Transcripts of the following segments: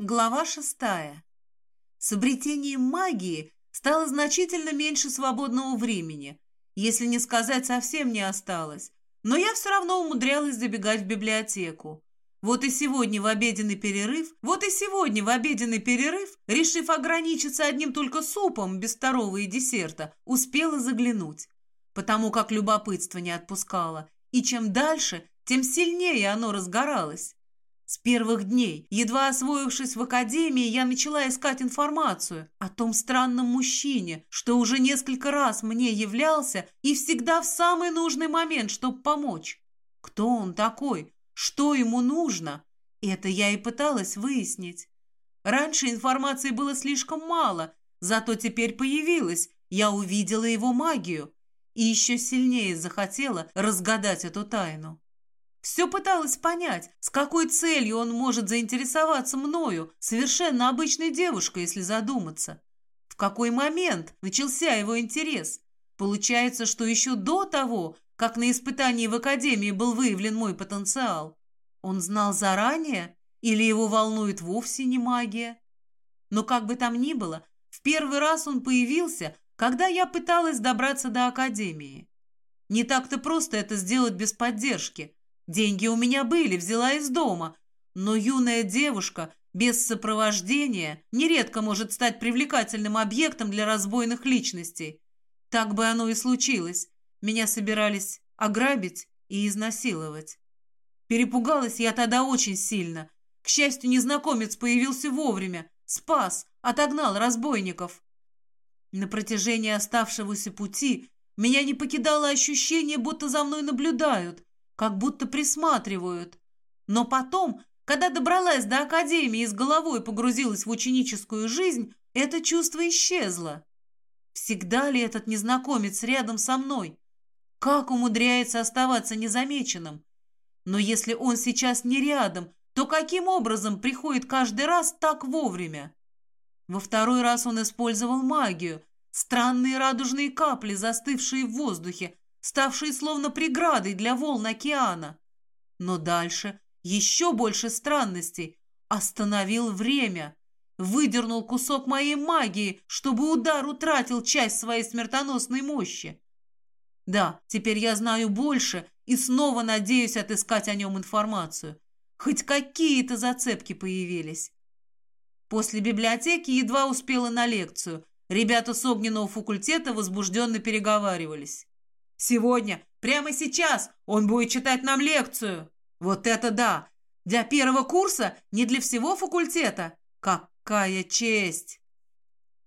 Глава шестая. С обретением магии стало значительно меньше свободного времени, если не сказать совсем не осталось, но я все равно умудрялась забегать в библиотеку. Вот и сегодня в обеденный перерыв, вот и сегодня в обеденный перерыв, решив ограничиться одним только супом без второго и десерта, успела заглянуть, потому как любопытство не отпускало, и чем дальше, тем сильнее оно разгоралось. С первых дней, едва освоившись в академии, я начала искать информацию о том странном мужчине, что уже несколько раз мне являлся и всегда в самый нужный момент, чтобы помочь. Кто он такой? Что ему нужно? Это я и пыталась выяснить. Раньше информации было слишком мало, зато теперь появилась. Я увидела его магию и еще сильнее захотела разгадать эту тайну. Все пыталась понять, с какой целью он может заинтересоваться мною, совершенно обычной девушкой, если задуматься. В какой момент начался его интерес? Получается, что еще до того, как на испытании в Академии был выявлен мой потенциал. Он знал заранее или его волнует вовсе не магия? Но как бы там ни было, в первый раз он появился, когда я пыталась добраться до Академии. Не так-то просто это сделать без поддержки – Деньги у меня были, взяла из дома. Но юная девушка без сопровождения нередко может стать привлекательным объектом для разбойных личностей. Так бы оно и случилось. Меня собирались ограбить и изнасиловать. Перепугалась я тогда очень сильно. К счастью, незнакомец появился вовремя, спас, отогнал разбойников. На протяжении оставшегося пути меня не покидало ощущение, будто за мной наблюдают, как будто присматривают. Но потом, когда добралась до академии и с головой погрузилась в ученическую жизнь, это чувство исчезло. Всегда ли этот незнакомец рядом со мной? Как умудряется оставаться незамеченным? Но если он сейчас не рядом, то каким образом приходит каждый раз так вовремя? Во второй раз он использовал магию, странные радужные капли, застывшие в воздухе, ставшие словно преградой для волн океана. Но дальше еще больше странностей. Остановил время. Выдернул кусок моей магии, чтобы удар утратил часть своей смертоносной мощи. Да, теперь я знаю больше и снова надеюсь отыскать о нем информацию. Хоть какие-то зацепки появились. После библиотеки едва успела на лекцию. Ребята с огненного факультета возбужденно переговаривались. Сегодня, прямо сейчас, он будет читать нам лекцию. Вот это да! Для первого курса, не для всего факультета. Какая честь!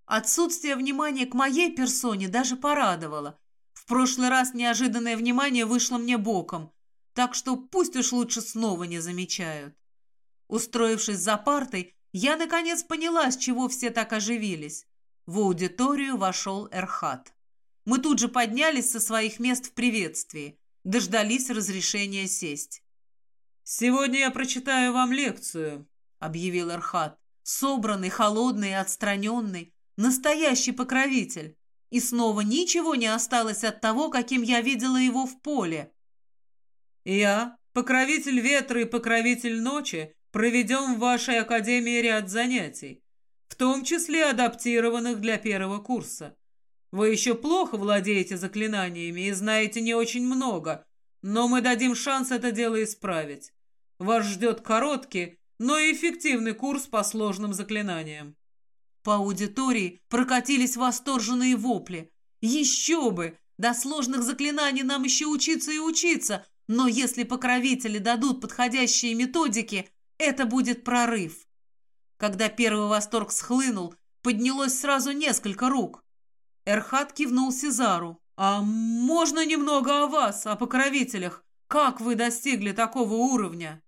Отсутствие внимания к моей персоне даже порадовало. В прошлый раз неожиданное внимание вышло мне боком, так что пусть уж лучше снова не замечают. Устроившись за партой, я наконец поняла, с чего все так оживились. В аудиторию вошел Эрхат. Мы тут же поднялись со своих мест в приветствии, дождались разрешения сесть. «Сегодня я прочитаю вам лекцию», — объявил Архат. Собранный, холодный, отстраненный, настоящий покровитель. И снова ничего не осталось от того, каким я видела его в поле. «Я, покровитель ветра и покровитель ночи, проведем в вашей академии ряд занятий, в том числе адаптированных для первого курса. Вы еще плохо владеете заклинаниями и знаете не очень много, но мы дадим шанс это дело исправить. Вас ждет короткий, но эффективный курс по сложным заклинаниям. По аудитории прокатились восторженные вопли. Еще бы! До сложных заклинаний нам еще учиться и учиться, но если покровители дадут подходящие методики, это будет прорыв. Когда первый восторг схлынул, поднялось сразу несколько рук. Эрхат кивнул Сезару. «А можно немного о вас, о покровителях? Как вы достигли такого уровня?»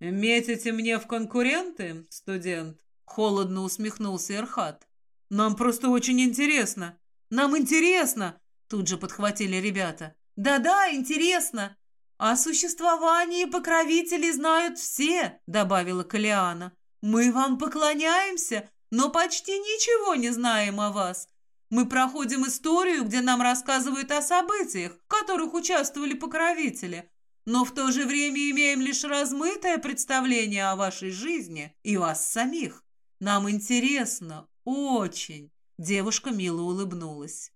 «Метите мне в конкуренты, студент?» Холодно усмехнулся Эрхат. «Нам просто очень интересно». «Нам интересно!» Тут же подхватили ребята. «Да-да, интересно!» «О существовании покровителей знают все», — добавила Калиана. «Мы вам поклоняемся, но почти ничего не знаем о вас. Мы проходим историю, где нам рассказывают о событиях, в которых участвовали покровители. но в то же время имеем лишь размытое представление о вашей жизни и вас самих. Нам интересно, очень. Девушка мило улыбнулась.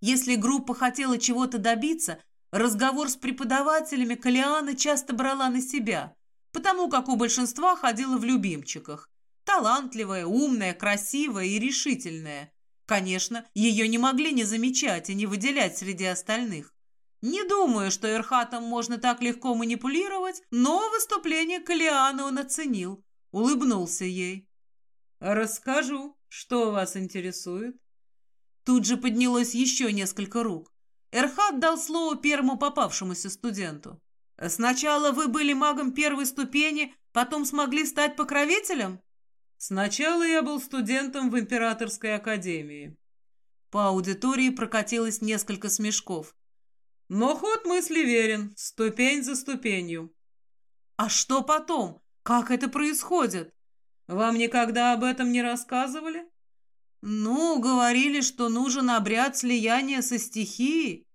Если группа хотела чего-то добиться, разговор с преподавателями Калиана часто брала на себя, потому как у большинства ходила в любимчиках. Талантливая, умная, красивая и решительная. Конечно, ее не могли не замечать и не выделять среди остальных. Не думаю, что Эрхатом можно так легко манипулировать, но выступление Калиана он оценил, улыбнулся ей. «Расскажу, что вас интересует?» Тут же поднялось еще несколько рук. Эрхат дал слово первому попавшемуся студенту. «Сначала вы были магом первой ступени, потом смогли стать покровителем?» «Сначала я был студентом в Императорской академии». По аудитории прокатилось несколько смешков. Но ход мысли верен, ступень за ступенью. А что потом? Как это происходит? Вам никогда об этом не рассказывали? Ну, говорили, что нужен обряд слияния со стихией.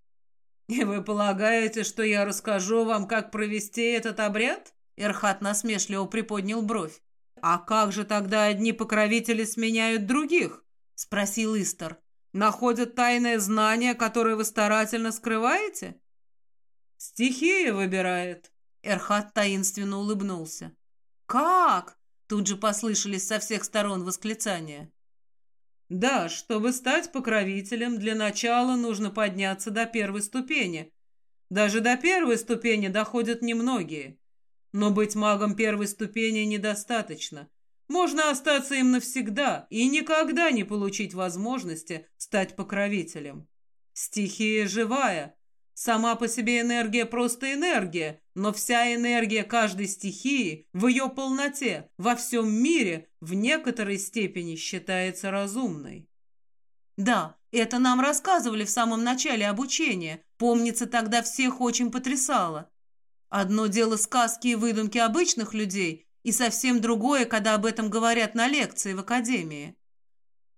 И вы полагаете, что я расскажу вам, как провести этот обряд? Эрхат насмешливо приподнял бровь. А как же тогда одни покровители сменяют других? Спросил Истер находят тайное знание, которое вы старательно скрываете? Стихия выбирает. Эрхат таинственно улыбнулся. Как? Тут же послышались со всех сторон восклицания. Да, чтобы стать покровителем, для начала нужно подняться до первой ступени. Даже до первой ступени доходят немногие. Но быть магом первой ступени недостаточно. Можно остаться им навсегда и никогда не получить возможности стать покровителем. Стихия живая. Сама по себе энергия просто энергия, но вся энергия каждой стихии в ее полноте, во всем мире, в некоторой степени считается разумной. Да, это нам рассказывали в самом начале обучения. Помнится, тогда всех очень потрясало. Одно дело сказки и выдумки обычных людей, и совсем другое, когда об этом говорят на лекции в академии.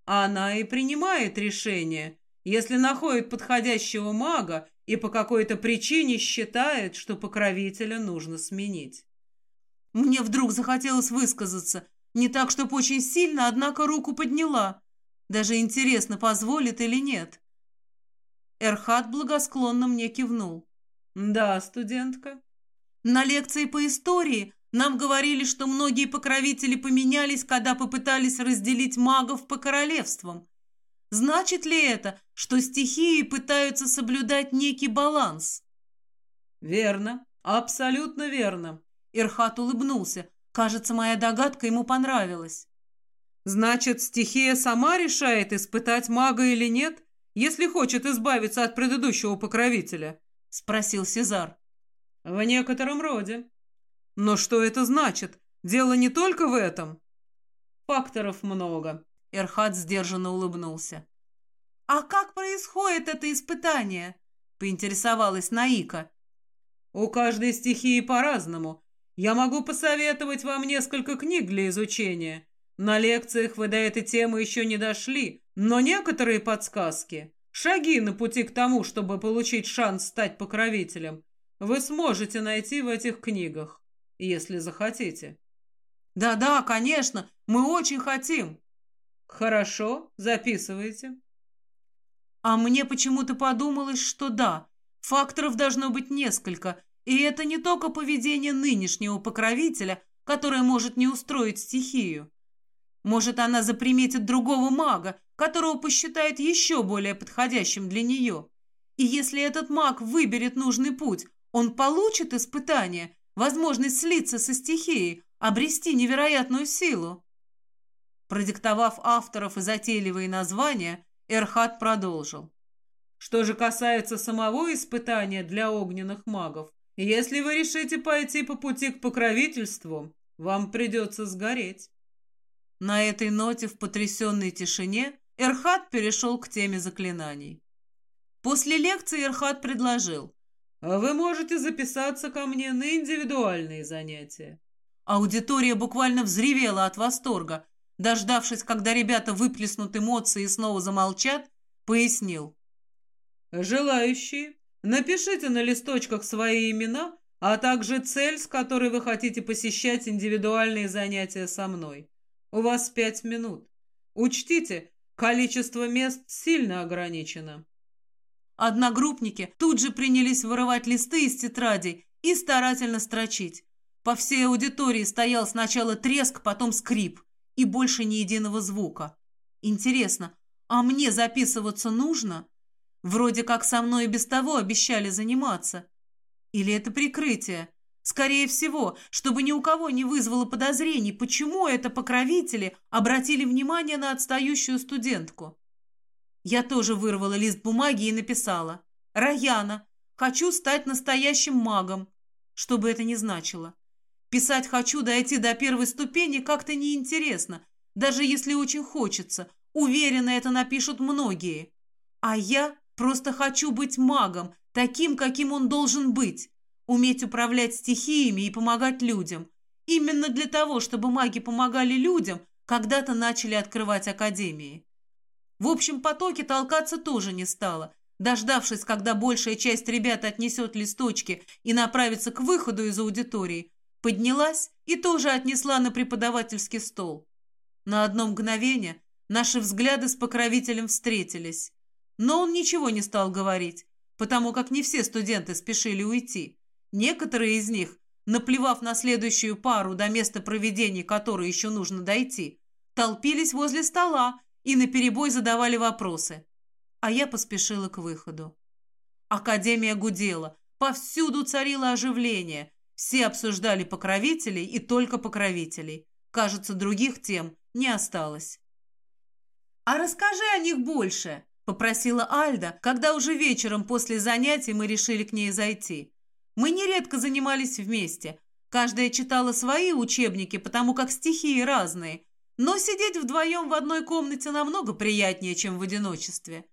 Она и принимает решение, если находит подходящего мага и по какой-то причине считает, что покровителя нужно сменить. Мне вдруг захотелось высказаться, не так, чтобы очень сильно, однако руку подняла. Даже интересно, позволит или нет. Эрхат благосклонно мне кивнул. «Да, студентка». На лекции по истории нам говорили, что многие покровители поменялись, когда попытались разделить магов по королевствам. Значит ли это, что стихии пытаются соблюдать некий баланс? Верно, абсолютно верно. Ирхат улыбнулся. Кажется, моя догадка ему понравилась. Значит, стихия сама решает, испытать мага или нет, если хочет избавиться от предыдущего покровителя? Спросил Сезар. В некотором роде. Но что это значит? Дело не только в этом. Факторов много. Эрхат сдержанно улыбнулся. «А как происходит это испытание?» — поинтересовалась Наика. «У каждой стихии по-разному. Я могу посоветовать вам несколько книг для изучения. На лекциях вы до этой темы еще не дошли, но некоторые подсказки, шаги на пути к тому, чтобы получить шанс стать покровителем, вы сможете найти в этих книгах если захотите». «Да-да, конечно, мы очень хотим». «Хорошо, записывайте». А мне почему-то подумалось, что да, факторов должно быть несколько, и это не только поведение нынешнего покровителя, которое может не устроить стихию. Может, она заприметит другого мага, которого посчитает еще более подходящим для нее. И если этот маг выберет нужный путь, он получит испытание, возможность слиться со стихией, обрести невероятную силу. Продиктовав авторов и затейливые названия, Эрхат продолжил. Что же касается самого испытания для огненных магов, если вы решите пойти по пути к покровительству, вам придется сгореть. На этой ноте в потрясенной тишине Эрхат перешел к теме заклинаний. После лекции Эрхат предложил. А вы можете записаться ко мне на индивидуальные занятия. Аудитория буквально взревела от восторга. Дождавшись, когда ребята выплеснут эмоции и снова замолчат, пояснил. Желающие, напишите на листочках свои имена, а также цель, с которой вы хотите посещать индивидуальные занятия со мной. У вас пять минут. Учтите, количество мест сильно ограничено. Одногруппники тут же принялись вырывать листы из тетрадей и старательно строчить. По всей аудитории стоял сначала треск, потом скрип и больше ни единого звука. Интересно, а мне записываться нужно? Вроде как со мной и без того обещали заниматься. Или это прикрытие? Скорее всего, чтобы ни у кого не вызвало подозрений, почему это покровители обратили внимание на отстающую студентку. Я тоже вырвала лист бумаги и написала. «Раяна, хочу стать настоящим магом». Что бы это ни значило. Писать «хочу» дойти до первой ступени как-то неинтересно, даже если очень хочется. Уверена, это напишут многие. А я просто хочу быть магом, таким, каким он должен быть. Уметь управлять стихиями и помогать людям. Именно для того, чтобы маги помогали людям, когда-то начали открывать академии. В общем потоке толкаться тоже не стало. Дождавшись, когда большая часть ребят отнесет листочки и направится к выходу из аудитории, поднялась и тоже отнесла на преподавательский стол. На одно мгновение наши взгляды с покровителем встретились. Но он ничего не стал говорить, потому как не все студенты спешили уйти. Некоторые из них, наплевав на следующую пару до места проведения которой еще нужно дойти, толпились возле стола и наперебой задавали вопросы. А я поспешила к выходу. Академия гудела, повсюду царило оживление. Все обсуждали покровителей и только покровителей. Кажется, других тем не осталось. «А расскажи о них больше», — попросила Альда, когда уже вечером после занятий мы решили к ней зайти. Мы нередко занимались вместе. Каждая читала свои учебники, потому как стихии разные. Но сидеть вдвоем в одной комнате намного приятнее, чем в одиночестве.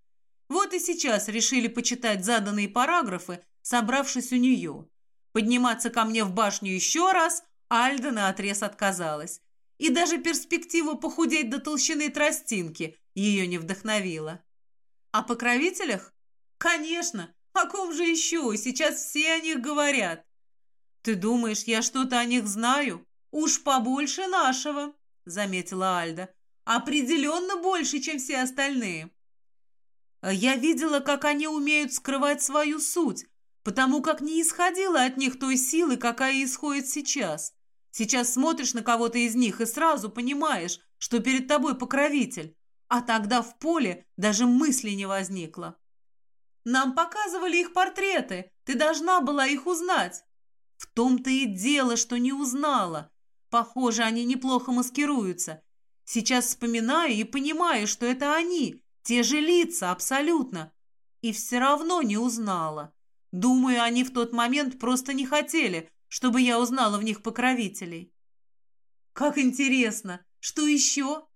Вот и сейчас решили почитать заданные параграфы, собравшись у нее. Подниматься ко мне в башню еще раз Альда наотрез отказалась. И даже перспектива похудеть до толщины тростинки ее не вдохновила. О покровителях? Конечно, о ком же еще? Сейчас все о них говорят. Ты думаешь, я что-то о них знаю? Уж побольше нашего, заметила Альда. Определенно больше, чем все остальные. Я видела, как они умеют скрывать свою суть, потому как не исходила от них той силы, какая исходит сейчас. Сейчас смотришь на кого-то из них и сразу понимаешь, что перед тобой покровитель, а тогда в поле даже мысли не возникло. Нам показывали их портреты. Ты должна была их узнать. В том-то и дело, что не узнала. Похоже, они неплохо маскируются. Сейчас вспоминаю и понимаю, что это они, те же лица, абсолютно. И все равно не узнала. Думаю, они в тот момент просто не хотели, чтобы я узнала в них покровителей. Как интересно. Что еще?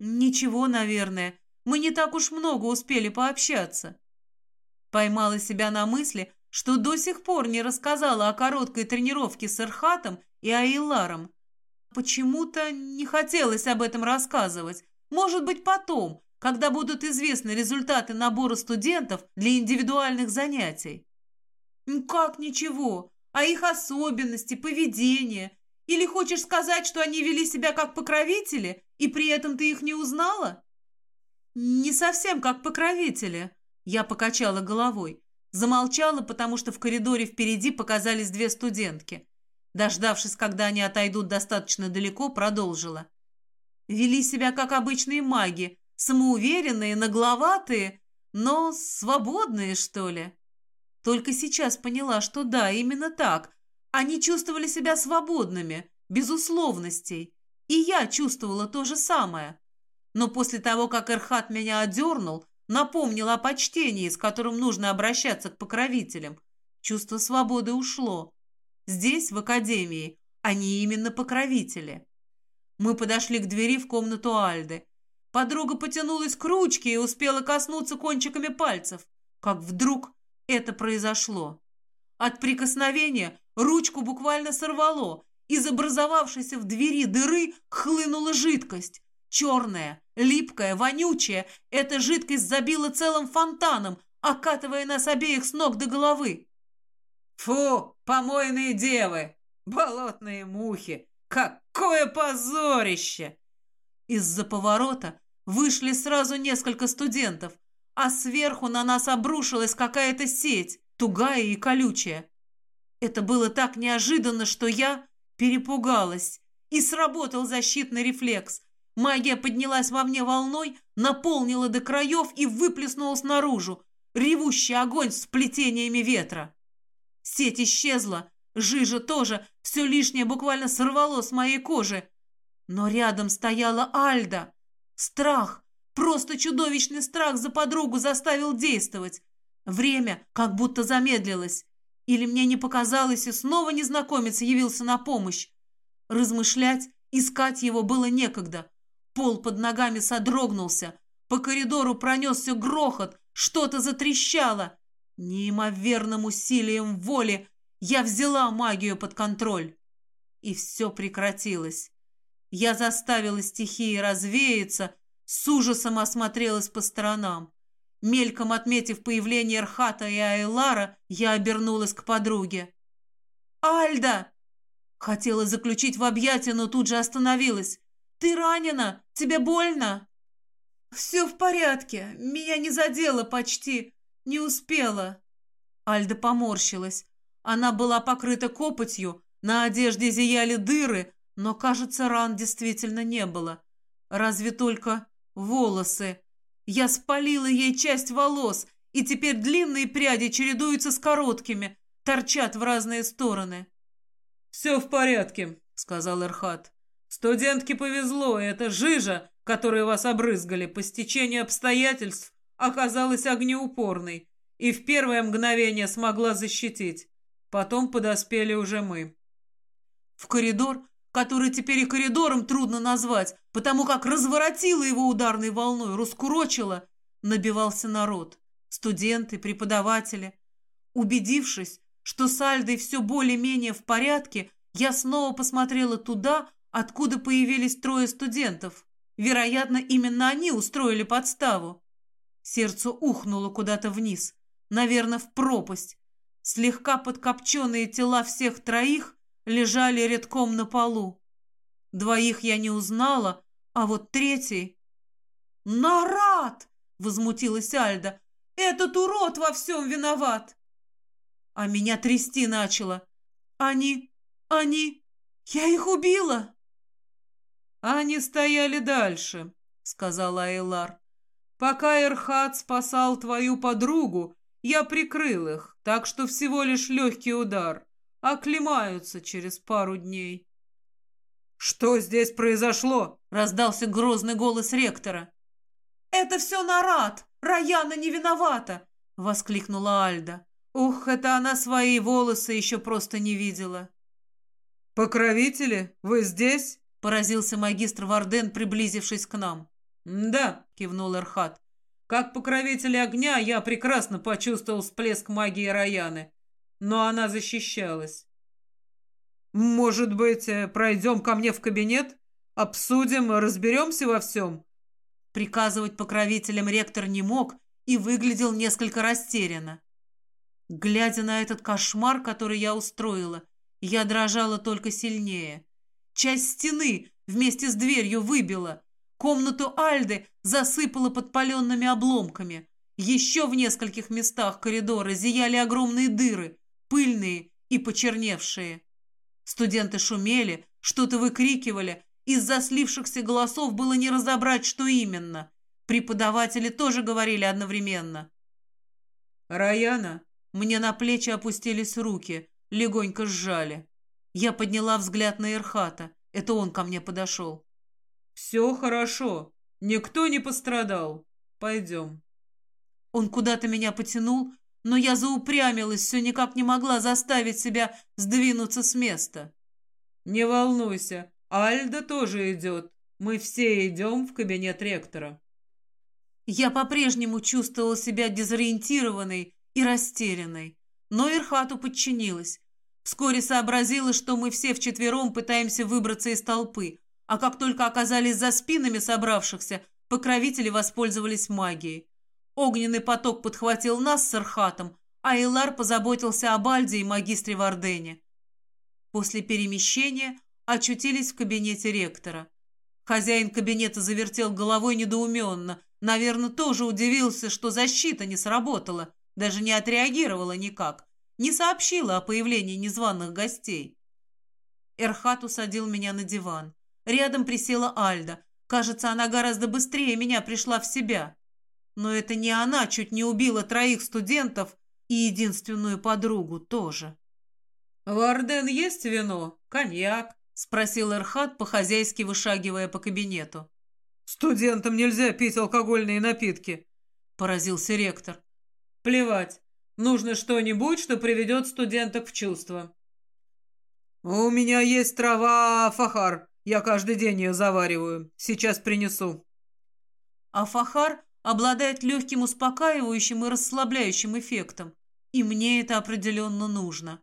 Ничего, наверное. Мы не так уж много успели пообщаться. Поймала себя на мысли, что до сих пор не рассказала о короткой тренировке с Эрхатом и Аиларом. Почему-то не хотелось об этом рассказывать. Может быть, потом, когда будут известны результаты набора студентов для индивидуальных занятий. Как ничего? А их особенности, поведение? Или хочешь сказать, что они вели себя как покровители, и при этом ты их не узнала? Не совсем как покровители, я покачала головой. Замолчала, потому что в коридоре впереди показались две студентки. Дождавшись, когда они отойдут достаточно далеко, продолжила. Вели себя как обычные маги, самоуверенные, нагловатые, но свободные, что ли. Только сейчас поняла, что да, именно так. Они чувствовали себя свободными, без условностей. И я чувствовала то же самое. Но после того, как Эрхат меня одернул, Напомнил о почтении, с которым нужно обращаться к покровителям. Чувство свободы ушло. Здесь, в академии, они именно покровители. Мы подошли к двери в комнату Альды. Подруга потянулась к ручке и успела коснуться кончиками пальцев. Как вдруг это произошло. От прикосновения ручку буквально сорвало. Из образовавшейся в двери дыры хлынула жидкость. Черная, липкая, вонючая, эта жидкость забила целым фонтаном, окатывая нас обеих с ног до головы. Фу, помойные девы! Болотные мухи! Какое позорище!» Из-за поворота вышли сразу несколько студентов, а сверху на нас обрушилась какая-то сеть, тугая и колючая. Это было так неожиданно, что я перепугалась, и сработал защитный рефлекс. Магия поднялась во мне волной, наполнила до краев и выплеснулась наружу, ревущий огонь с плетениями ветра. Сеть исчезла, жижа тоже, все лишнее буквально сорвало с моей кожи. Но рядом стояла Альда. Страх, просто чудовищный страх за подругу заставил действовать. Время как будто замедлилось. Или мне не показалось, и снова незнакомец явился на помощь. Размышлять, искать его было некогда. Пол под ногами содрогнулся. По коридору пронесся грохот, что-то затрещало. Неимоверным усилием воли я взяла магию под контроль. И все прекратилось. Я заставила стихии развеяться, с ужасом осмотрелась по сторонам. Мельком отметив появление Рхата и Айлара, я обернулась к подруге. «Альда!» Хотела заключить в объятия, но тут же остановилась. «Ты ранена? Тебе больно?» «Все в порядке. Меня не задело почти. Не успела». Альда поморщилась. Она была покрыта копотью, на одежде зияли дыры, но, кажется, ран действительно не было. Разве только волосы. Я спалила ей часть волос, и теперь длинные пряди чередуются с короткими, торчат в разные стороны. «Все в порядке», — сказал Эрхат. «Студентке повезло, и эта жижа, которой вас обрызгали по стечению обстоятельств, оказалась огнеупорной и в первое мгновение смогла защитить. Потом подоспели уже мы». В коридор который теперь и коридором трудно назвать, потому как разворотила его ударной волной, раскурочила, набивался народ, студенты, преподаватели. Убедившись, что с Альдой все более-менее в порядке, я снова посмотрела туда, откуда появились трое студентов. Вероятно, именно они устроили подставу. Сердце ухнуло куда-то вниз, наверное, в пропасть. Слегка подкопченные тела всех троих лежали редком на полу. Двоих я не узнала, а вот третий... «Нарад!» — возмутилась Альда. «Этот урод во всем виноват!» А меня трясти начало. «Они... они... я их убила!» «Они стояли дальше», — сказала Эйлар. «Пока Эрхат спасал твою подругу, я прикрыл их, так что всего лишь легкий удар оклемаются через пару дней. «Что здесь произошло?» — раздался грозный голос ректора. «Это все Нарад! Раяна не виновата!» — воскликнула Альда. Ух, это она свои волосы еще просто не видела. «Покровители, вы здесь?» — поразился магистр Варден, приблизившись к нам. «Да», — кивнул Эрхат. «Как покровитель огня я прекрасно почувствовал всплеск магии Раяны но она защищалась. «Может быть, э, пройдем ко мне в кабинет? Обсудим, разберемся во всем?» Приказывать покровителям ректор не мог и выглядел несколько растерянно. Глядя на этот кошмар, который я устроила, я дрожала только сильнее. Часть стены вместе с дверью выбила. Комнату Альды засыпала подпаленными обломками. Еще в нескольких местах коридора зияли огромные дыры, пыльные и почерневшие. Студенты шумели, что-то выкрикивали, из-за слившихся голосов было не разобрать, что именно. Преподаватели тоже говорили одновременно. «Раяна!» Мне на плечи опустились руки, легонько сжали. Я подняла взгляд на Ирхата. Это он ко мне подошел. «Все хорошо. Никто не пострадал. Пойдем». Он куда-то меня потянул, но я заупрямилась, все никак не могла заставить себя сдвинуться с места. «Не волнуйся, Альда тоже идет. Мы все идем в кабинет ректора». Я по-прежнему чувствовала себя дезориентированной и растерянной, но Ирхату подчинилась. Вскоре сообразила, что мы все вчетвером пытаемся выбраться из толпы, а как только оказались за спинами собравшихся, покровители воспользовались магией. Огненный поток подхватил нас с Архатом, а Илар позаботился об Альде и магистре Вардене. После перемещения очутились в кабинете ректора. Хозяин кабинета завертел головой недоуменно. Наверное, тоже удивился, что защита не сработала, даже не отреагировала никак, не сообщила о появлении незваных гостей. Эрхат усадил меня на диван. Рядом присела Альда. Кажется, она гораздо быстрее меня пришла в себя. Но это не она чуть не убила троих студентов и единственную подругу тоже. «В есть вино? Коньяк?» — спросил Эрхат, по-хозяйски вышагивая по кабинету. «Студентам нельзя пить алкогольные напитки», — поразился ректор. «Плевать. Нужно что-нибудь, что приведет студенток в чувство». «У меня есть трава фахар. Я каждый день ее завариваю. Сейчас принесу». А фахар обладает легким успокаивающим и расслабляющим эффектом. И мне это определенно нужно.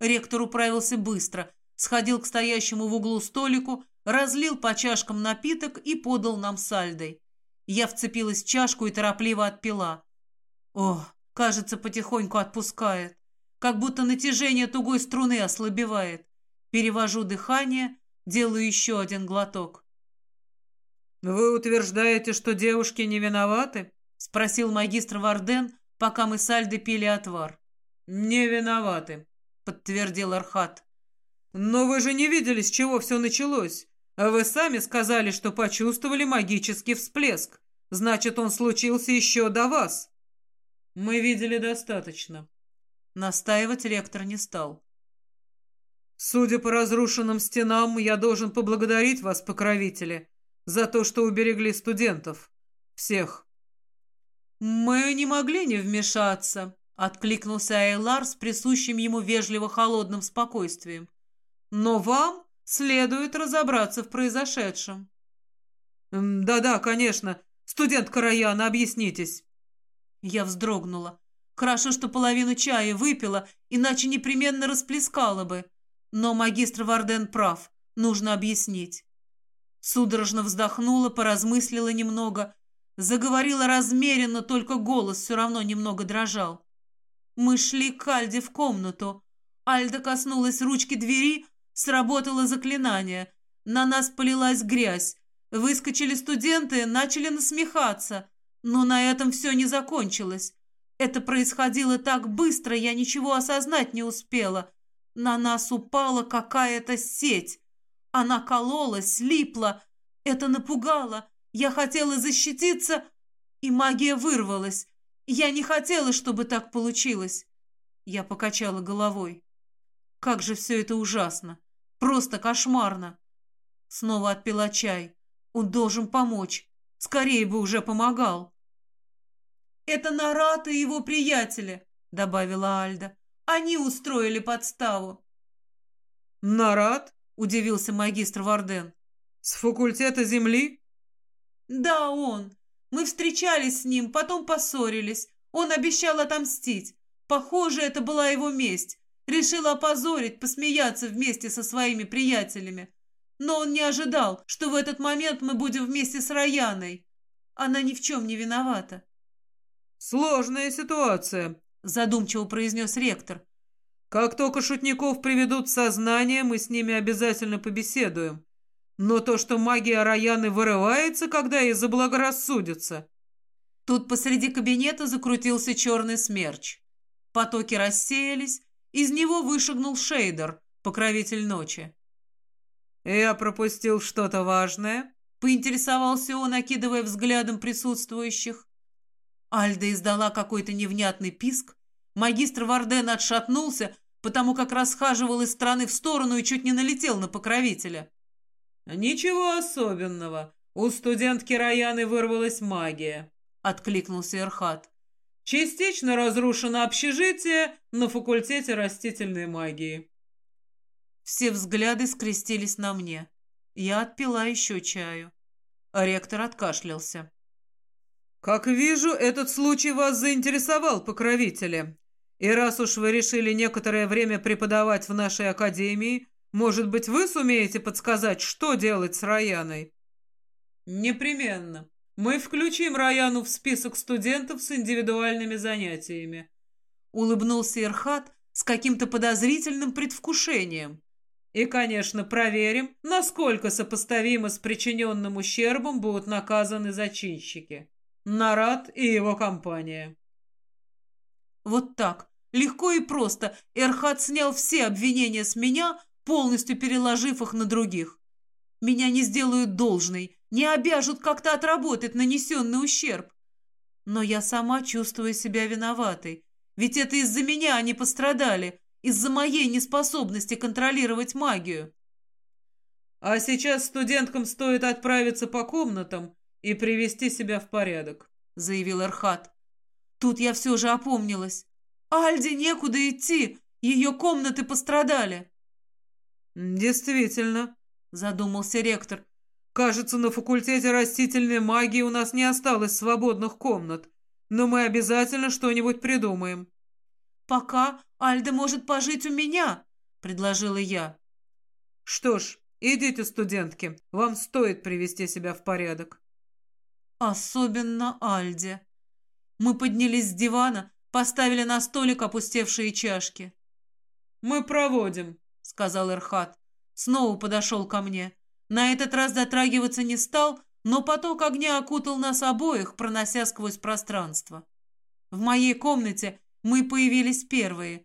Ректор управился быстро — сходил к стоящему в углу столику, разлил по чашкам напиток и подал нам сальдой. Я вцепилась в чашку и торопливо отпила. О, кажется, потихоньку отпускает. Как будто натяжение тугой струны ослабевает. Перевожу дыхание, делаю еще один глоток. «Вы утверждаете, что девушки не виноваты?» — спросил магистр Варден, пока мы с Альдой пили отвар. «Не виноваты», — подтвердил Архат. «Но вы же не видели, с чего все началось. А вы сами сказали, что почувствовали магический всплеск. Значит, он случился еще до вас». «Мы видели достаточно». Настаивать ректор не стал. «Судя по разрушенным стенам, я должен поблагодарить вас, покровители, за то, что уберегли студентов. Всех». «Мы не могли не вмешаться», — откликнулся Эйлар с присущим ему вежливо холодным спокойствием. Но вам следует разобраться в произошедшем. Да-да, конечно. Студент Караяна, объяснитесь. Я вздрогнула. Хорошо, что половину чая выпила, иначе непременно расплескала бы. Но магистр Варден прав. Нужно объяснить. Судорожно вздохнула, поразмыслила немного. Заговорила размеренно, только голос все равно немного дрожал. Мы шли к Альде в комнату. Альда коснулась ручки двери, Сработало заклинание. На нас полилась грязь. Выскочили студенты, начали насмехаться. Но на этом все не закончилось. Это происходило так быстро, я ничего осознать не успела. На нас упала какая-то сеть. Она кололась, липла. Это напугало. Я хотела защититься, и магия вырвалась. Я не хотела, чтобы так получилось. Я покачала головой. Как же все это ужасно! Просто кошмарно! Снова отпила чай. Он должен помочь. Скорее бы уже помогал. «Это Нарат и его приятели», — добавила Альда. «Они устроили подставу». «Нарат?» — удивился магистр Варден. «С факультета земли?» «Да, он. Мы встречались с ним, потом поссорились. Он обещал отомстить. Похоже, это была его месть. Решил опозорить, посмеяться вместе со своими приятелями. Но он не ожидал, что в этот момент мы будем вместе с Раяной. Она ни в чем не виновата. «Сложная ситуация», — задумчиво произнес ректор. «Как только шутников приведут в сознание, мы с ними обязательно побеседуем. Но то, что магия Раяны вырывается, когда ей заблагорассудится...» Тут посреди кабинета закрутился черный смерч. Потоки рассеялись, из него вышагнул Шейдер, покровитель ночи. «Я пропустил что-то важное?» — поинтересовался он, окидывая взглядом присутствующих. Альда издала какой-то невнятный писк. Магистр Варден отшатнулся, потому как расхаживал из стороны в сторону и чуть не налетел на покровителя. «Ничего особенного. У студентки Раяны вырвалась магия», — откликнулся Эрхат. Частично разрушено общежитие на факультете растительной магии. Все взгляды скрестились на мне. Я отпила еще чаю. Ректор откашлялся. «Как вижу, этот случай вас заинтересовал, покровители. И раз уж вы решили некоторое время преподавать в нашей академии, может быть, вы сумеете подсказать, что делать с Раяной?» «Непременно», мы включим Раяну в список студентов с индивидуальными занятиями. Улыбнулся Ирхат с каким-то подозрительным предвкушением. И, конечно, проверим, насколько сопоставимо с причиненным ущербом будут наказаны зачинщики. Нарад и его компания. Вот так, легко и просто, Эрхат снял все обвинения с меня, полностью переложив их на других. Меня не сделают должной, не обяжут как-то отработать нанесенный ущерб. Но я сама чувствую себя виноватой, ведь это из-за меня они пострадали, из-за моей неспособности контролировать магию. А сейчас студенткам стоит отправиться по комнатам и привести себя в порядок, заявил Эрхат. Тут я все же опомнилась. Альде некуда идти, ее комнаты пострадали. Действительно, задумался ректор. Кажется, на факультете растительной магии у нас не осталось свободных комнат, но мы обязательно что-нибудь придумаем. «Пока Альда может пожить у меня», — предложила я. «Что ж, идите, студентки, вам стоит привести себя в порядок». Особенно Альде. Мы поднялись с дивана, поставили на столик опустевшие чашки. «Мы проводим», — сказал Эрхат. Снова подошел ко мне. На этот раз дотрагиваться не стал, но поток огня окутал нас обоих, пронося сквозь пространство. В моей комнате мы появились первые.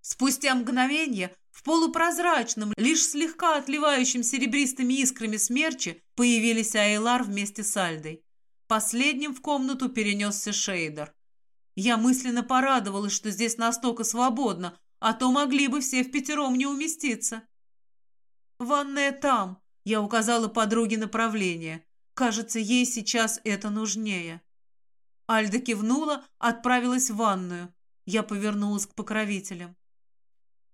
Спустя мгновение в полупрозрачном, лишь слегка отливающем серебристыми искрами смерче появились Айлар вместе с Альдой. Последним в комнату перенесся Шейдер. Я мысленно порадовалась, что здесь настолько свободно, а то могли бы все в пятером не уместиться. «Ванная там», — я указала подруге направление. «Кажется, ей сейчас это нужнее». Альда кивнула, отправилась в ванную. Я повернулась к покровителям.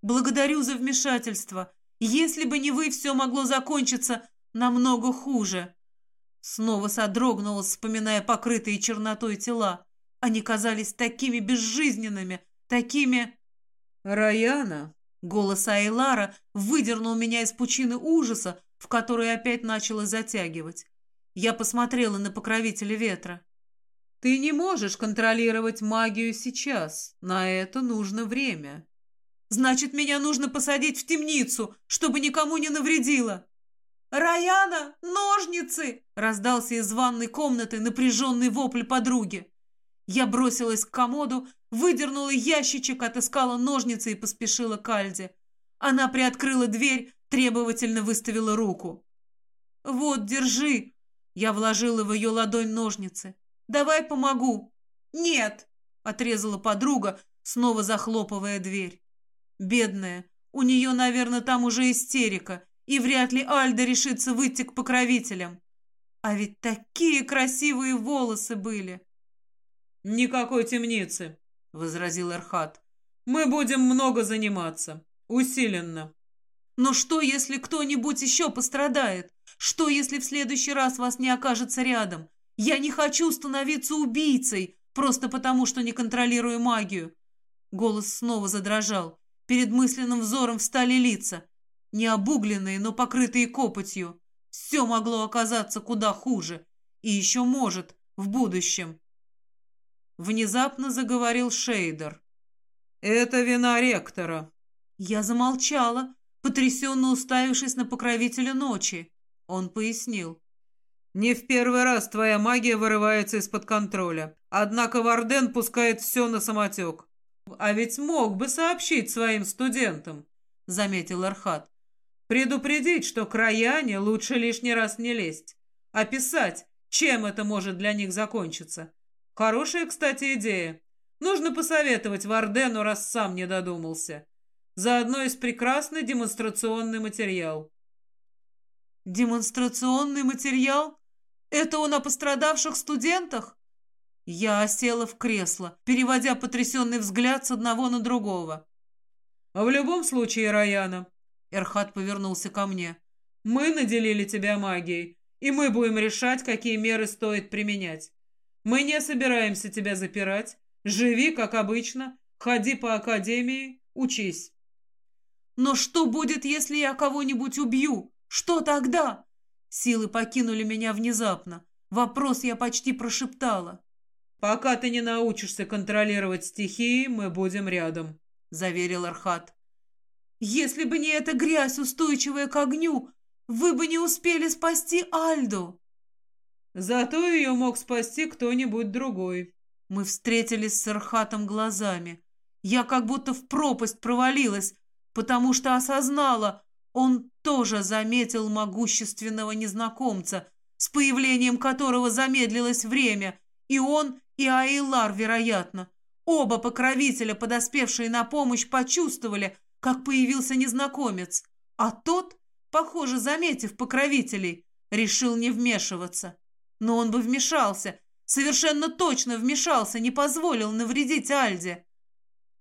«Благодарю за вмешательство. Если бы не вы, все могло закончиться намного хуже». Снова содрогнулась, вспоминая покрытые чернотой тела. Они казались такими безжизненными, такими... «Раяна!» Голос Айлара выдернул меня из пучины ужаса, в которой опять начало затягивать. Я посмотрела на покровителя ветра. Ты не можешь контролировать магию сейчас. На это нужно время. Значит, меня нужно посадить в темницу, чтобы никому не навредило. «Раяна, ножницы!» — раздался из ванной комнаты напряженный вопль подруги. Я бросилась к комоду, выдернула ящичек, отыскала ножницы и поспешила к Альде. Она приоткрыла дверь, требовательно выставила руку. «Вот, держи!» Я вложила в ее ладонь ножницы. Давай помогу». «Нет», — отрезала подруга, снова захлопывая дверь. «Бедная, у нее, наверное, там уже истерика, и вряд ли Альда решится выйти к покровителям. А ведь такие красивые волосы были!» «Никакой темницы», — возразил Эрхат. «Мы будем много заниматься. Усиленно». «Но что, если кто-нибудь еще пострадает? Что, если в следующий раз вас не окажется рядом? Я не хочу становиться убийцей, просто потому, что не контролирую магию. Голос снова задрожал. Перед мысленным взором встали лица. Не обугленные, но покрытые копотью. Все могло оказаться куда хуже. И еще может в будущем. Внезапно заговорил Шейдер. «Это вина ректора». Я замолчала, потрясенно уставившись на покровителя ночи. Он пояснил. Не в первый раз твоя магия вырывается из-под контроля. Однако Варден пускает все на самотек. А ведь мог бы сообщить своим студентам, заметил Архат. Предупредить, что к Раяне лучше лишний раз не лезть. Описать, чем это может для них закончиться. Хорошая, кстати, идея. Нужно посоветовать Вардену, раз сам не додумался. Заодно и прекрасный демонстрационный материал. «Демонстрационный материал?» Это он о пострадавших студентах? Я осела в кресло, переводя потрясенный взгляд с одного на другого. А в любом случае, Раяна, Эрхат повернулся ко мне, мы наделили тебя магией, и мы будем решать, какие меры стоит применять. Мы не собираемся тебя запирать. Живи, как обычно, ходи по академии, учись. Но что будет, если я кого-нибудь убью? Что тогда? Силы покинули меня внезапно. Вопрос я почти прошептала. Пока ты не научишься контролировать стихии, мы будем рядом», — заверил Архат. «Если бы не эта грязь, устойчивая к огню, вы бы не успели спасти Альду!» «Зато ее мог спасти кто-нибудь другой». Мы встретились с Архатом глазами. Я как будто в пропасть провалилась, потому что осознала, он тоже заметил могущественного незнакомца, с появлением которого замедлилось время, и он, и Айлар, вероятно. Оба покровителя, подоспевшие на помощь, почувствовали, как появился незнакомец, а тот, похоже, заметив покровителей, решил не вмешиваться. Но он бы вмешался, совершенно точно вмешался, не позволил навредить Альде.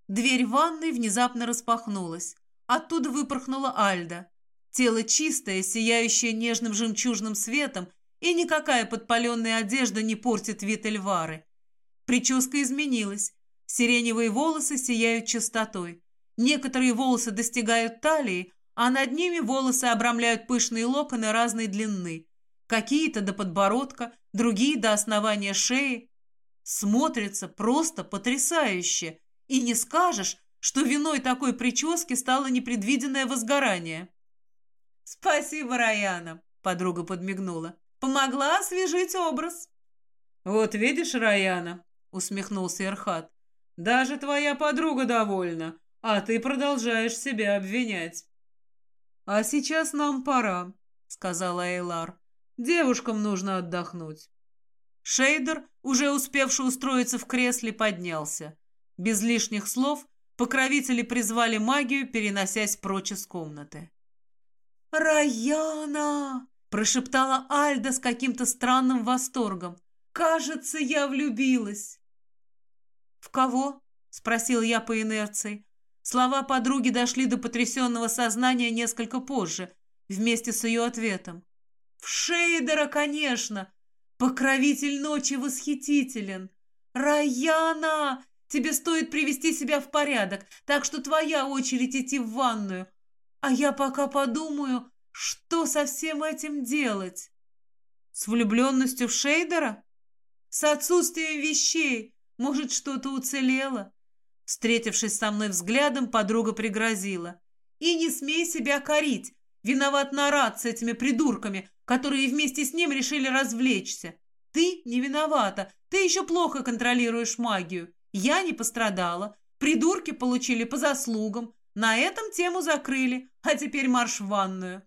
Дверь ванной внезапно распахнулась. Оттуда выпорхнула Альда. Тело чистое, сияющее нежным жемчужным светом, и никакая подпаленная одежда не портит вид Эльвары. Прическа изменилась. Сиреневые волосы сияют чистотой. Некоторые волосы достигают талии, а над ними волосы обрамляют пышные локоны разной длины. Какие-то до подбородка, другие до основания шеи. Смотрится просто потрясающе. И не скажешь, что виной такой прически стало непредвиденное возгорание. «Спасибо, Раяна», — подруга подмигнула. «Помогла освежить образ». «Вот видишь, Раяна», — усмехнулся Ирхат, «даже твоя подруга довольна, а ты продолжаешь себя обвинять». «А сейчас нам пора», — сказала Эйлар. «Девушкам нужно отдохнуть». Шейдер, уже успевший устроиться в кресле, поднялся. Без лишних слов Покровители призвали магию, переносясь прочь из комнаты. «Раяна!» – прошептала Альда с каким-то странным восторгом. «Кажется, я влюбилась!» «В кого?» – спросил я по инерции. Слова подруги дошли до потрясенного сознания несколько позже, вместе с ее ответом. «В Шейдера, конечно! Покровитель ночи восхитителен! Раяна! Тебе стоит привести себя в порядок, так что твоя очередь идти в ванную. А я пока подумаю, что со всем этим делать. С влюбленностью в Шейдера? С отсутствием вещей. Может, что-то уцелело? Встретившись со мной взглядом, подруга пригрозила. И не смей себя корить. Виноват Нарад с этими придурками, которые вместе с ним решили развлечься. Ты не виновата. Ты еще плохо контролируешь магию. Я не пострадала, придурки получили по заслугам, на этом тему закрыли, а теперь марш в ванную.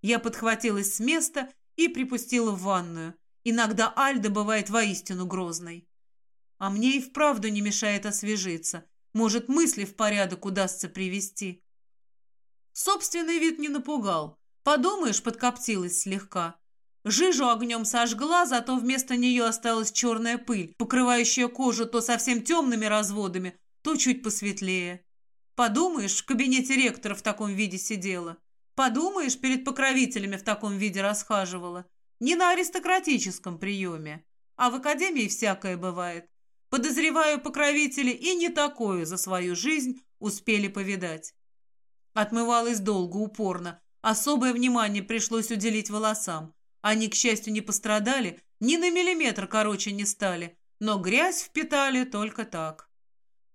Я подхватилась с места и припустила в ванную. Иногда Альда бывает воистину грозной. А мне и вправду не мешает освежиться. Может, мысли в порядок удастся привести. Собственный вид не напугал. Подумаешь, подкоптилась слегка. Жижу огнем сожгла, зато вместо нее осталась черная пыль, покрывающая кожу то совсем темными разводами, то чуть посветлее. Подумаешь, в кабинете ректора в таком виде сидела. Подумаешь, перед покровителями в таком виде расхаживала. Не на аристократическом приеме. А в академии всякое бывает. Подозреваю, покровители и не такое за свою жизнь успели повидать. Отмывалась долго, упорно. Особое внимание пришлось уделить волосам. Они, к счастью, не пострадали, ни на миллиметр короче не стали, но грязь впитали только так.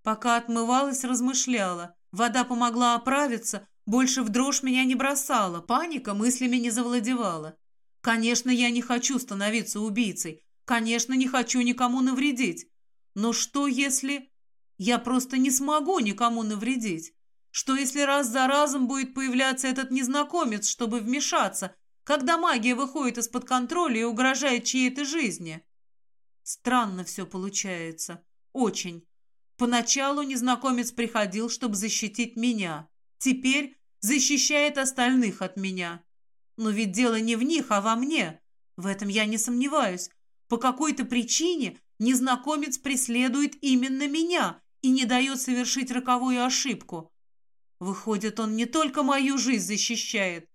Пока отмывалась, размышляла. Вода помогла оправиться, больше в дрожь меня не бросала, паника мыслями не завладевала. Конечно, я не хочу становиться убийцей, конечно, не хочу никому навредить. Но что если... Я просто не смогу никому навредить. Что если раз за разом будет появляться этот незнакомец, чтобы вмешаться, когда магия выходит из-под контроля и угрожает чьей-то жизни. Странно все получается. Очень. Поначалу незнакомец приходил, чтобы защитить меня. Теперь защищает остальных от меня. Но ведь дело не в них, а во мне. В этом я не сомневаюсь. По какой-то причине незнакомец преследует именно меня и не дает совершить роковую ошибку. Выходит, он не только мою жизнь защищает,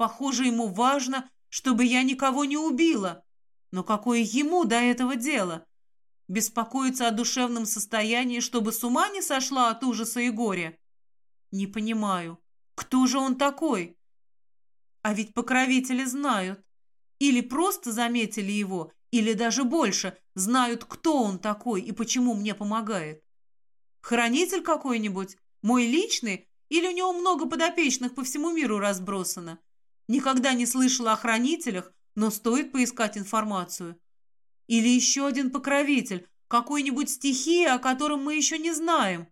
Похоже, ему важно, чтобы я никого не убила. Но какое ему до этого дело? Беспокоиться о душевном состоянии, чтобы с ума не сошла от ужаса и горя? Не понимаю, кто же он такой? А ведь покровители знают. Или просто заметили его, Или даже больше, знают, кто он такой и почему мне помогает. Хранитель какой-нибудь? Мой личный? Или у него много подопечных по всему миру разбросано? Никогда не слышала о хранителях, но стоит поискать информацию. Или еще один покровитель, какой-нибудь стихии, о котором мы еще не знаем.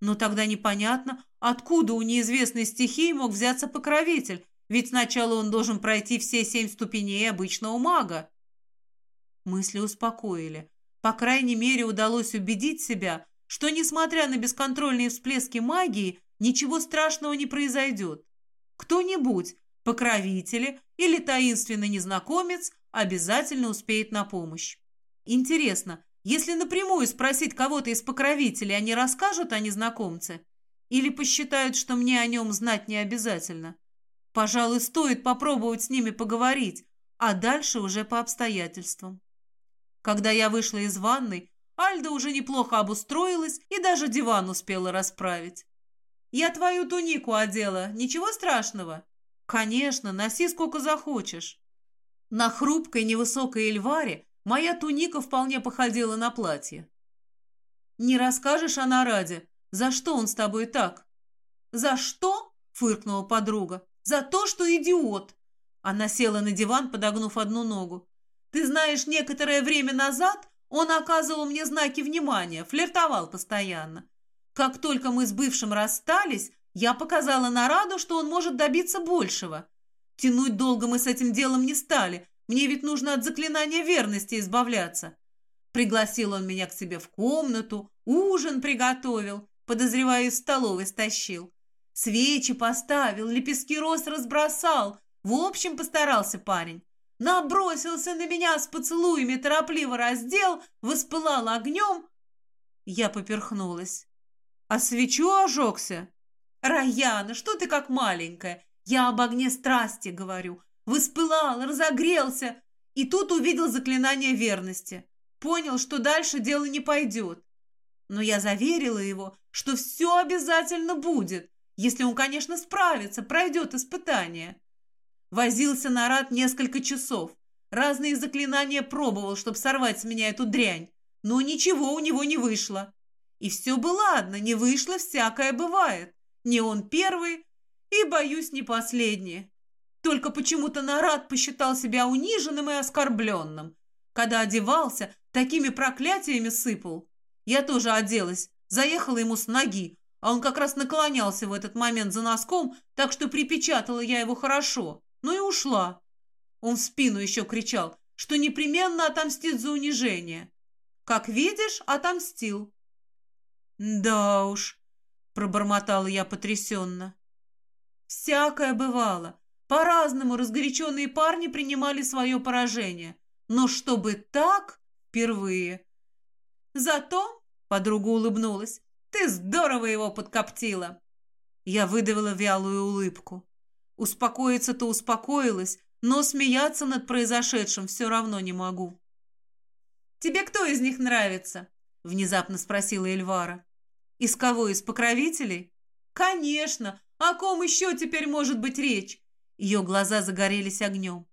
Но тогда непонятно, откуда у неизвестной стихии мог взяться покровитель, ведь сначала он должен пройти все семь ступеней обычного мага. Мысли успокоили. По крайней мере, удалось убедить себя, что, несмотря на бесконтрольные всплески магии, ничего страшного не произойдет. Кто-нибудь, покровители или таинственный незнакомец, обязательно успеет на помощь. Интересно, если напрямую спросить кого-то из покровителей, они расскажут о незнакомце? Или посчитают, что мне о нем знать не обязательно? Пожалуй, стоит попробовать с ними поговорить, а дальше уже по обстоятельствам. Когда я вышла из ванной, Альда уже неплохо обустроилась и даже диван успела расправить. «Я твою тунику одела, ничего страшного?» «Конечно, носи сколько захочешь». На хрупкой невысокой Эльваре моя туника вполне походила на платье. «Не расскажешь о Нараде? За что он с тобой так?» «За что?» — фыркнула подруга. «За то, что идиот!» Она села на диван, подогнув одну ногу. Ты знаешь, некоторое время назад он оказывал мне знаки внимания, флиртовал постоянно. Как только мы с бывшим расстались, я показала Нараду, что он может добиться большего. Тянуть долго мы с этим делом не стали, мне ведь нужно от заклинания верности избавляться. Пригласил он меня к себе в комнату, ужин приготовил, подозревая, из столовой стащил. Свечи поставил, лепестки роз разбросал. В общем, постарался парень набросился на меня с поцелуями, торопливо раздел, воспылал огнем. Я поперхнулась. А свечу ожегся? Раяна, что ты как маленькая? Я об огне страсти говорю. Воспылал, разогрелся. И тут увидел заклинание верности. Понял, что дальше дело не пойдет. Но я заверила его, что все обязательно будет, если он, конечно, справится, пройдет испытание. Возился на рад несколько часов. Разные заклинания пробовал, чтобы сорвать с меня эту дрянь. Но ничего у него не вышло. И все бы ладно, не вышло, всякое бывает. Не он первый, и, боюсь, не последний. Только почему-то Нарад посчитал себя униженным и оскорбленным. Когда одевался, такими проклятиями сыпал. Я тоже оделась, заехала ему с ноги, а он как раз наклонялся в этот момент за носком, так что припечатала я его хорошо ну и ушла. Он в спину еще кричал, что непременно отомстит за унижение. Как видишь, отомстил. Да уж, пробормотала я потрясенно. Всякое бывало. По-разному разгоряченные парни принимали свое поражение. Но чтобы так, впервые. Зато, подруга улыбнулась, ты здорово его подкоптила. Я выдавила вялую улыбку. Успокоиться-то успокоилась, но смеяться над произошедшим все равно не могу. «Тебе кто из них нравится?» – внезапно спросила Эльвара. «Из кого? Из покровителей?» «Конечно! О ком еще теперь может быть речь?» Ее глаза загорелись огнем.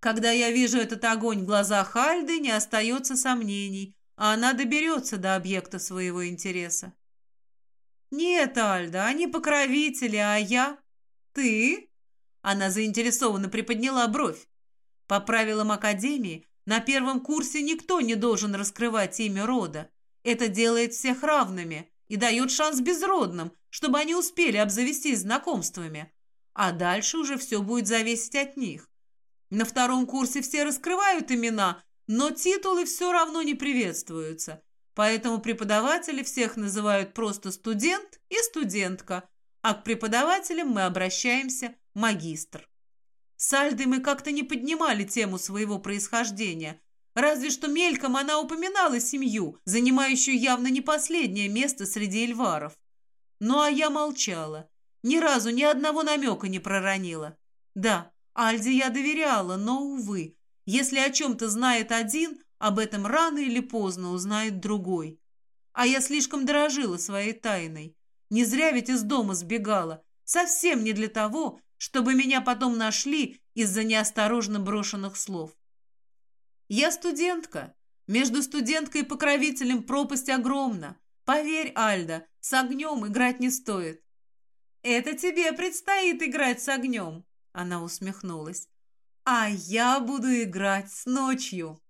Когда я вижу этот огонь в глазах Альды, не остается сомнений, а она доберется до объекта своего интереса. «Нет, Альда, они покровители, а я...» «Ты?» Она заинтересованно приподняла бровь. По правилам Академии, на первом курсе никто не должен раскрывать имя рода. Это делает всех равными и дает шанс безродным, чтобы они успели обзавестись знакомствами. А дальше уже все будет зависеть от них. На втором курсе все раскрывают имена, но титулы все равно не приветствуются. Поэтому преподаватели всех называют просто студент и студентка, а к преподавателям мы обращаемся магистр. С Альдой мы как-то не поднимали тему своего происхождения, разве что мельком она упоминала семью, занимающую явно не последнее место среди эльваров. Ну а я молчала, ни разу ни одного намека не проронила. Да, Альде я доверяла, но, увы, если о чем-то знает один, об этом рано или поздно узнает другой. А я слишком дорожила своей тайной. Не зря ведь из дома сбегала. Совсем не для того, чтобы меня потом нашли из-за неосторожно брошенных слов. Я студентка. Между студенткой и покровителем пропасть огромна. Поверь, Альда, с огнем играть не стоит. Это тебе предстоит играть с огнем, она усмехнулась. А я буду играть с ночью.